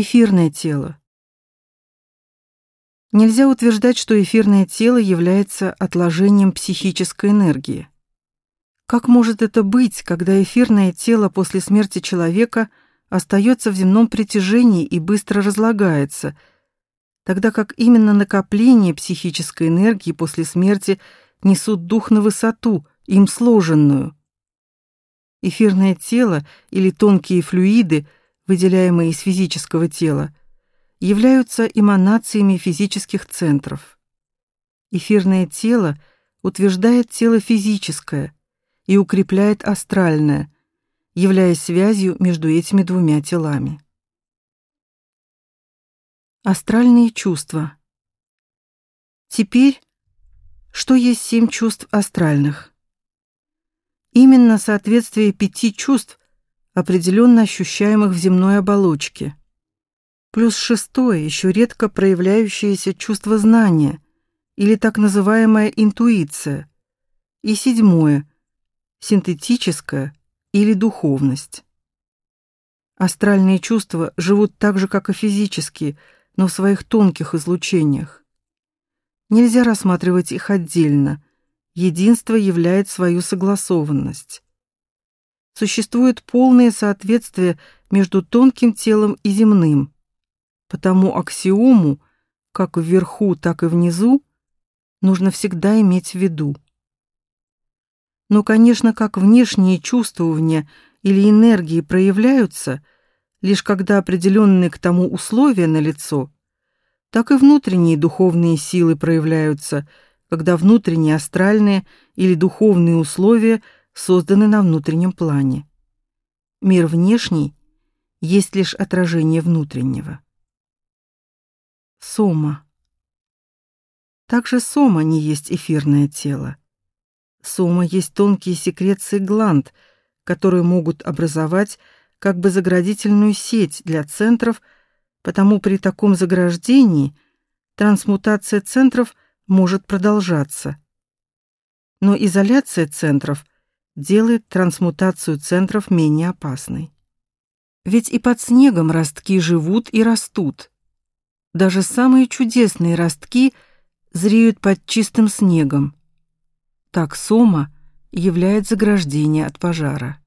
Эфирное тело. Нельзя утверждать, что эфирное тело является отложением психической энергии. Как может это быть, когда эфирное тело после смерти человека остается в земном притяжении и быстро разлагается, тогда как именно накопление психической энергии после смерти несут дух на высоту, им сложенную? Эфирное тело или тонкие флюиды, выделяемые из физического тела, являются эманациями физических центров. Эфирное тело утверждает тело физическое и укрепляет астральное, являясь связью между этими двумя телами. Астральные чувства. Теперь, что есть семь чувств астральных? Именно соответствие пяти чувств, определенно ощущаемых в земной оболочке. Плюс шестое, еще редко проявляющееся чувство знания или так называемая интуиция. И седьмое, синтетическое или духовность. Астральные чувства живут так же, как и физические, но в своих тонких излучениях. Нельзя рассматривать их отдельно – единство являет свою согласованность. Существует полное соответствие между тонким телом и земным. Потому аксиому, как вверху, так и внизу, нужно всегда иметь в виду. Но, конечно, как внешние чувствования или энергии проявляются, лишь когда определенные к тому условия налицо, так и внутренние духовные силы проявляются – когда внутренние астральные или духовные условия созданы на внутреннем плане. Мир внешний есть лишь отражение внутреннего. Сома. Также сома не есть эфирное тело. Сома есть тонкие секреции гланд, которые могут образовать как бы заградительную сеть для центров, потому при таком заграждении трансмутация центров – может продолжаться. Но изоляция центров делает трансмутацию центров менее опасной. Ведь и под снегом ростки живут и растут. Даже самые чудесные ростки зреют под чистым снегом. Так сома являет заграждение от пожара.